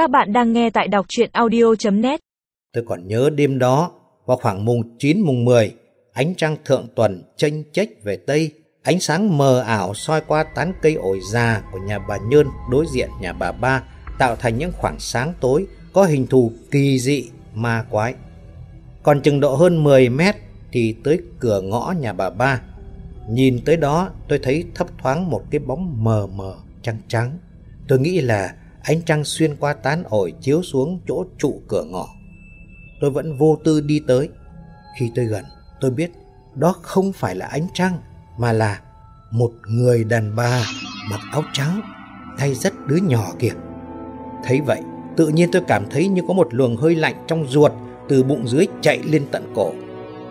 Các bạn đang nghe tại đọc chuyện audio.net Tôi còn nhớ đêm đó, vào khoảng mùng 9 mùng 10, ánh trăng thượng tuần chênh chách về Tây, ánh sáng mờ ảo soi qua tán cây ổi già của nhà bà Nhơn đối diện nhà bà Ba, tạo thành những khoảng sáng tối có hình thù kỳ dị, ma quái. Còn chừng độ hơn 10 mét thì tới cửa ngõ nhà bà Ba. Nhìn tới đó tôi thấy thấp thoáng một cái bóng mờ mờ trắng trắng. Tôi nghĩ là ánh trăng xuyên qua tán ổi chiếu xuống chỗ trụ cửa ngõ. Tôi vẫn vô tư đi tới. Khi tôi gần, tôi biết đó không phải là ánh trăng mà là một người đàn bà mặc áo trắng thay rất đứa nhỏ kìa. Thấy vậy, tự nhiên tôi cảm thấy như có một luồng hơi lạnh trong ruột từ bụng dưới chạy lên tận cổ.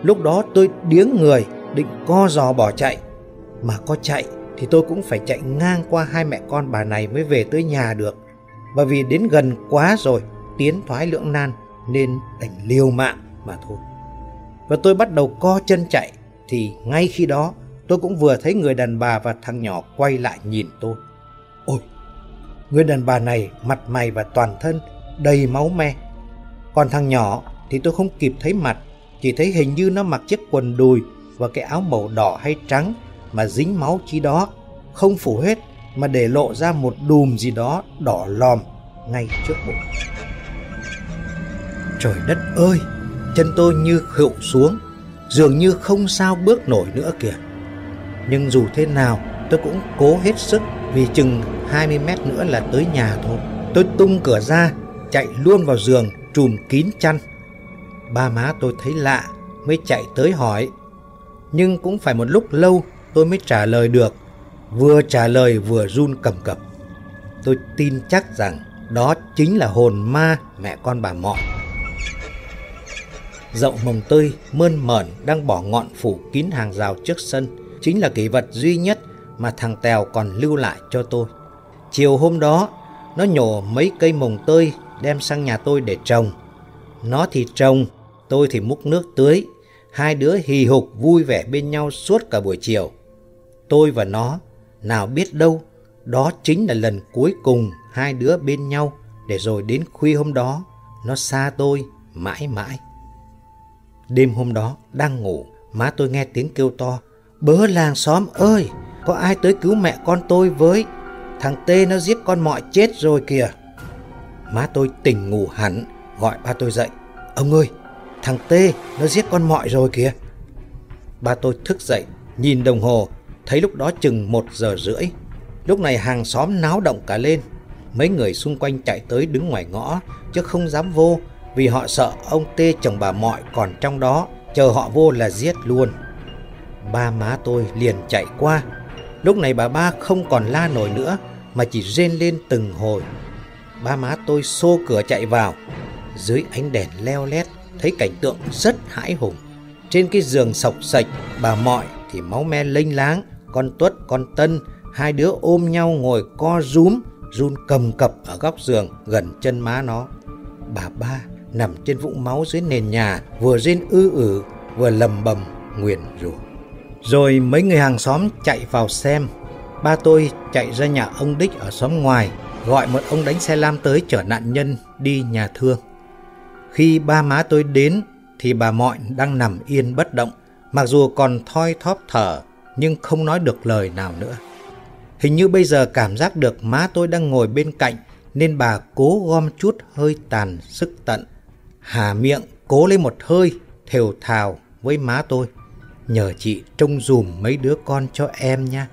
Lúc đó tôi điếng người, định co giò bỏ chạy. Mà có chạy thì tôi cũng phải chạy ngang qua hai mẹ con bà này mới về tới nhà được. Và vì đến gần quá rồi, tiến thoái lưỡng nan nên đành liều mạng mà thôi. Và tôi bắt đầu co chân chạy thì ngay khi đó tôi cũng vừa thấy người đàn bà và thằng nhỏ quay lại nhìn tôi. Ôi, người đàn bà này mặt mày và toàn thân đầy máu me. Còn thằng nhỏ thì tôi không kịp thấy mặt, chỉ thấy hình như nó mặc chiếc quần đùi và cái áo màu đỏ hay trắng mà dính máu chi đó, không phủ hết mà để lộ ra một đùm gì đó đỏ lòm ngay trước bụng. Trời đất ơi, chân tôi như khựu xuống, dường như không sao bước nổi nữa kìa. Nhưng dù thế nào, tôi cũng cố hết sức vì chừng 20 mét nữa là tới nhà thôi. Tôi tung cửa ra, chạy luôn vào giường, trùm kín chăn. Ba má tôi thấy lạ, mới chạy tới hỏi. Nhưng cũng phải một lúc lâu tôi mới trả lời được. Vừa trả lời vừa run cầm cập. Tôi tin chắc rằng đó chính là hồn ma mẹ con bà Mọn. Dậu mồng tươi mơn mởn đang bỏ ngọn phủ kín hàng rào trước sân, chính là kỷ vật duy nhất mà thằng Tèo còn lưu lại cho tôi. Chiều hôm đó, nó nhổ mấy cây mồng tơi đem sang nhà tôi để trồng. Nó thì trồng, tôi thì múc nước tưới. Hai đứa hì hục vui vẻ bên nhau suốt cả buổi chiều. Tôi và nó, nào biết đâu, đó chính là lần cuối cùng hai đứa bên nhau để rồi đến khuya hôm đó, nó xa tôi mãi mãi. Đêm hôm đó, đang ngủ, má tôi nghe tiếng kêu to. Bớ làng xóm ơi, có ai tới cứu mẹ con tôi với? Thằng Tê nó giết con mọi chết rồi kìa. Má tôi tỉnh ngủ hẳn, gọi ba tôi dậy. Ông ơi, thằng Tê nó giết con mọi rồi kìa. Ba tôi thức dậy, nhìn đồng hồ, thấy lúc đó chừng một giờ rưỡi. Lúc này hàng xóm náo động cả lên. Mấy người xung quanh chạy tới đứng ngoài ngõ, chứ không dám vô vì họ sợ ông Tê chồng bà mọi còn trong đó, chờ họ vô là giết luôn. Ba má tôi liền chạy qua. Lúc này bà ba không còn la nổi nữa mà chỉ rên lên từng hồi. Ba má tôi xô cửa chạy vào. Dưới ánh đèn leo lét thấy cảnh tượng rất hãi hùng. Trên cái giường sọc sạch, bà mọi thì máu me lênh láng, con tuất, con tân, hai đứa ôm nhau ngồi co rúm, run cầm cập ở góc giường gần chân má nó. Bà ba nằm trên vũng máu dưới nền nhà, vừa rên ư ử, vừa lầm bầm nguyền rủa. Rồi mấy người hàng xóm chạy vào xem. Ba tôi chạy ra nhà ông Đích ở xóm ngoài, gọi một ông đánh xe lam tới chở nạn nhân đi nhà thương. Khi ba má tôi đến thì bà Mọi đang nằm yên bất động, mặc dù còn thoi thóp thở nhưng không nói được lời nào nữa. Hình như bây giờ cảm giác được má tôi đang ngồi bên cạnh nên bà cố gom chút hơi tàn sức tận. Hà miệng cố lấy một hơi thều thào với má tôi. Nhờ chị trông dùm mấy đứa con cho em nha.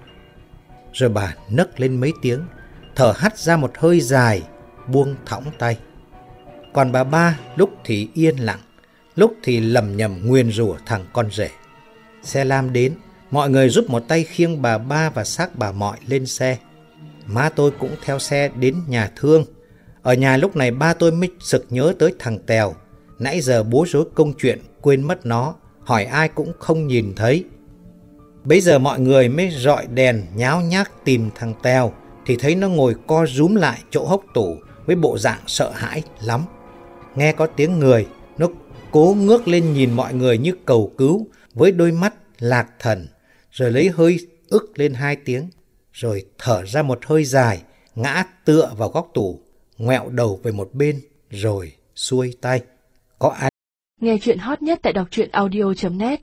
Rồi bà nấc lên mấy tiếng, thở hắt ra một hơi dài, buông thõng tay. Còn bà ba lúc thì yên lặng, lúc thì lầm nhầm nguyên rủa thằng con rể. Xe lam đến, mọi người giúp một tay khiêng bà ba và xác bà mọi lên xe. Má tôi cũng theo xe đến nhà thương. Ở nhà lúc này ba tôi mới sực nhớ tới thằng Tèo. Nãy giờ bố rối công chuyện, quên mất nó, hỏi ai cũng không nhìn thấy. Bây giờ mọi người mới rọi đèn nháo nhác tìm thằng Tèo thì thấy nó ngồi co rúm lại chỗ hốc tủ với bộ dạng sợ hãi lắm. Nghe có tiếng người, nó cố ngước lên nhìn mọi người như cầu cứu với đôi mắt lạc thần, rồi lấy hơi ức lên hai tiếng, rồi thở ra một hơi dài, ngã tựa vào góc tủ, ngoẹo đầu về một bên rồi xuôi tay. Có ai Nghe chuyện hot nhất tại đọc truyện audio.net